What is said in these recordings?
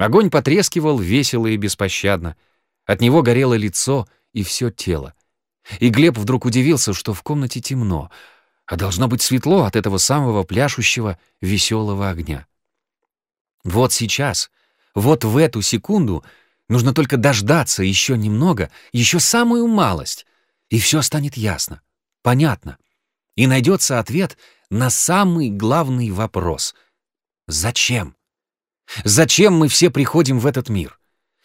Огонь потрескивал весело и беспощадно. От него горело лицо и все тело. И Глеб вдруг удивился, что в комнате темно, а должно быть светло от этого самого пляшущего веселого огня. Вот сейчас, вот в эту секунду нужно только дождаться еще немного, еще самую малость, и все станет ясно, понятно. И найдется ответ на самый главный вопрос. Зачем? Зачем мы все приходим в этот мир?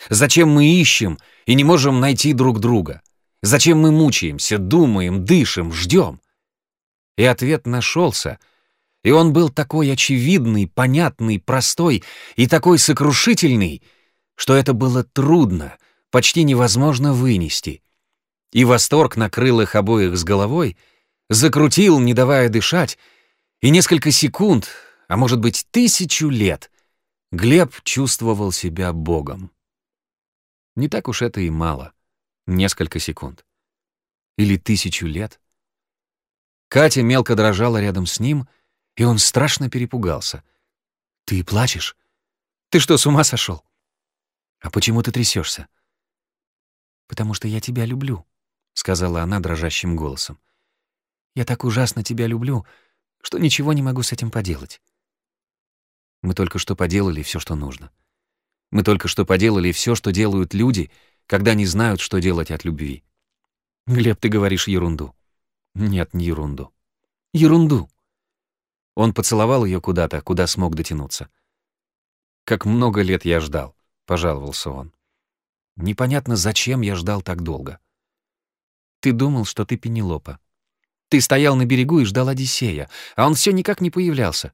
Зачем мы ищем и не можем найти друг друга? Зачем мы мучаемся, думаем, дышим, ждем? И ответ нашелся, и он был такой очевидный, понятный, простой и такой сокрушительный, что это было трудно, почти невозможно вынести. И восторг накрыл их обоих с головой, закрутил, не давая дышать, и несколько секунд, а может быть тысячу лет, Глеб чувствовал себя богом. Не так уж это и мало. Несколько секунд. Или тысячу лет. Катя мелко дрожала рядом с ним, и он страшно перепугался. «Ты плачешь? Ты что, с ума сошел? А почему ты трясешься? «Потому что я тебя люблю», — сказала она дрожащим голосом. «Я так ужасно тебя люблю, что ничего не могу с этим поделать». Мы только что поделали все, что нужно. Мы только что поделали все, что делают люди, когда не знают, что делать от любви. Глеб, ты говоришь ерунду. Нет, не ерунду. Ерунду. Он поцеловал ее куда-то, куда смог дотянуться. Как много лет я ждал, пожаловался он. Непонятно, зачем я ждал так долго. Ты думал, что ты Пенелопа. Ты стоял на берегу и ждал Одиссея, а он все никак не появлялся.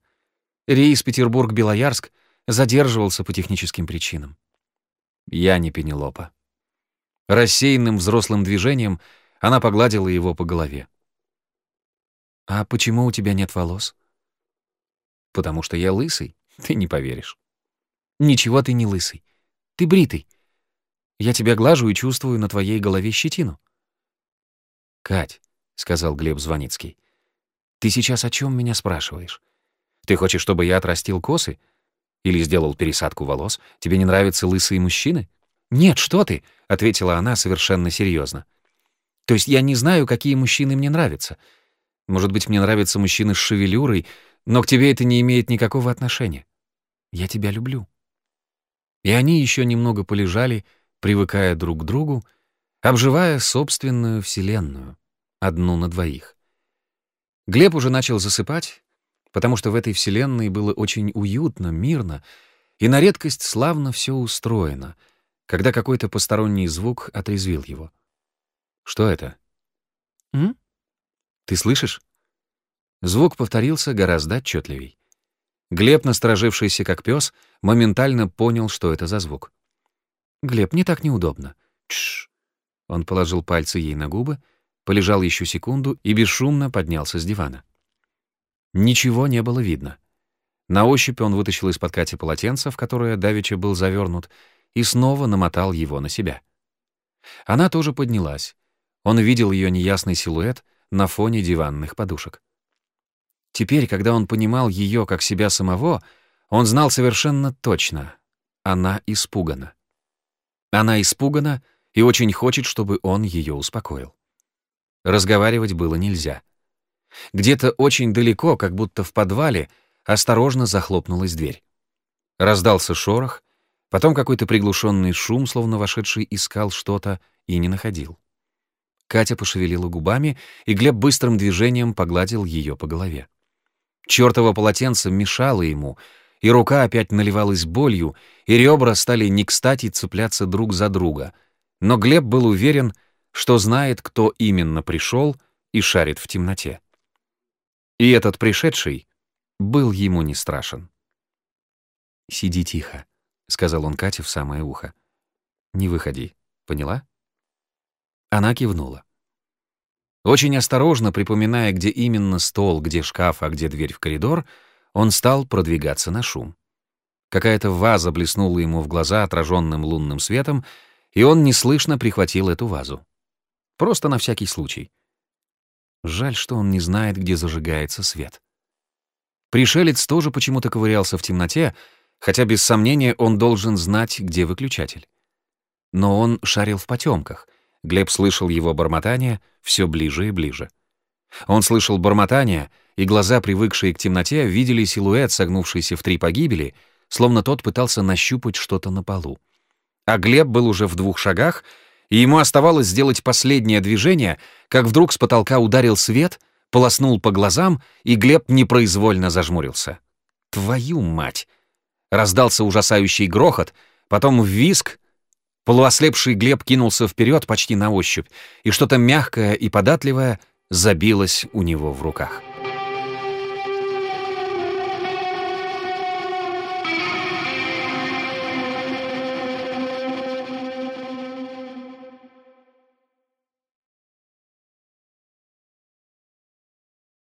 Рейс Петербург-Белоярск задерживался по техническим причинам. Я не Пенелопа. Рассеянным взрослым движением она погладила его по голове. «А почему у тебя нет волос?» «Потому что я лысый, ты не поверишь». «Ничего ты не лысый. Ты бритый. Я тебя глажу и чувствую на твоей голове щетину». «Кать», — сказал Глеб Звоницкий, — «ты сейчас о чем меня спрашиваешь? Ты хочешь, чтобы я отрастил косы? Или сделал пересадку волос? Тебе не нравятся лысые мужчины? Нет, что ты, ответила она совершенно серьезно. То есть я не знаю, какие мужчины мне нравятся. Может быть, мне нравятся мужчины с шевелюрой, но к тебе это не имеет никакого отношения. Я тебя люблю. И они еще немного полежали, привыкая друг к другу, обживая собственную вселенную, одну на двоих. Глеб уже начал засыпать, потому что в этой вселенной было очень уютно, мирно, и на редкость славно все устроено, когда какой-то посторонний звук отрезвил его. Что это? М? Ты слышишь? Звук повторился гораздо отчетливей. Глеб, насторожившийся как пес, моментально понял, что это за звук. «Глеб, не так неудобно». Тш. Он положил пальцы ей на губы, полежал еще секунду и бесшумно поднялся с дивана. Ничего не было видно. На ощупь он вытащил из-под Кати полотенце, в которое давеча был завернут, и снова намотал его на себя. Она тоже поднялась. Он видел ее неясный силуэт на фоне диванных подушек. Теперь, когда он понимал ее как себя самого, он знал совершенно точно — она испугана. Она испугана и очень хочет, чтобы он ее успокоил. Разговаривать было нельзя — где-то очень далеко, как будто в подвале, осторожно захлопнулась дверь. Раздался шорох, потом какой-то приглушенный шум, словно вошедший искал что-то и не находил. Катя пошевелила губами, и Глеб быстрым движением погладил ее по голове. Чёртово полотенце мешало ему, и рука опять наливалась болью, и ребра стали не кстати цепляться друг за друга. Но Глеб был уверен, что знает, кто именно пришел и шарит в темноте. И этот пришедший был ему не страшен. «Сиди тихо», — сказал он Кате в самое ухо. «Не выходи, поняла?» Она кивнула. Очень осторожно, припоминая, где именно стол, где шкаф, а где дверь в коридор, он стал продвигаться на шум. Какая-то ваза блеснула ему в глаза отраженным лунным светом, и он неслышно прихватил эту вазу. Просто на всякий случай. Жаль, что он не знает, где зажигается свет. Пришелец тоже почему-то ковырялся в темноте, хотя без сомнения он должен знать, где выключатель. Но он шарил в потемках. Глеб слышал его бормотание все ближе и ближе. Он слышал бормотание, и глаза, привыкшие к темноте, видели силуэт, согнувшийся в три погибели, словно тот пытался нащупать что-то на полу. А Глеб был уже в двух шагах, и ему оставалось сделать последнее движение, как вдруг с потолка ударил свет, полоснул по глазам, и Глеб непроизвольно зажмурился. «Твою мать!» Раздался ужасающий грохот, потом визг. Полуослепший Глеб кинулся вперед почти на ощупь, и что-то мягкое и податливое забилось у него в руках.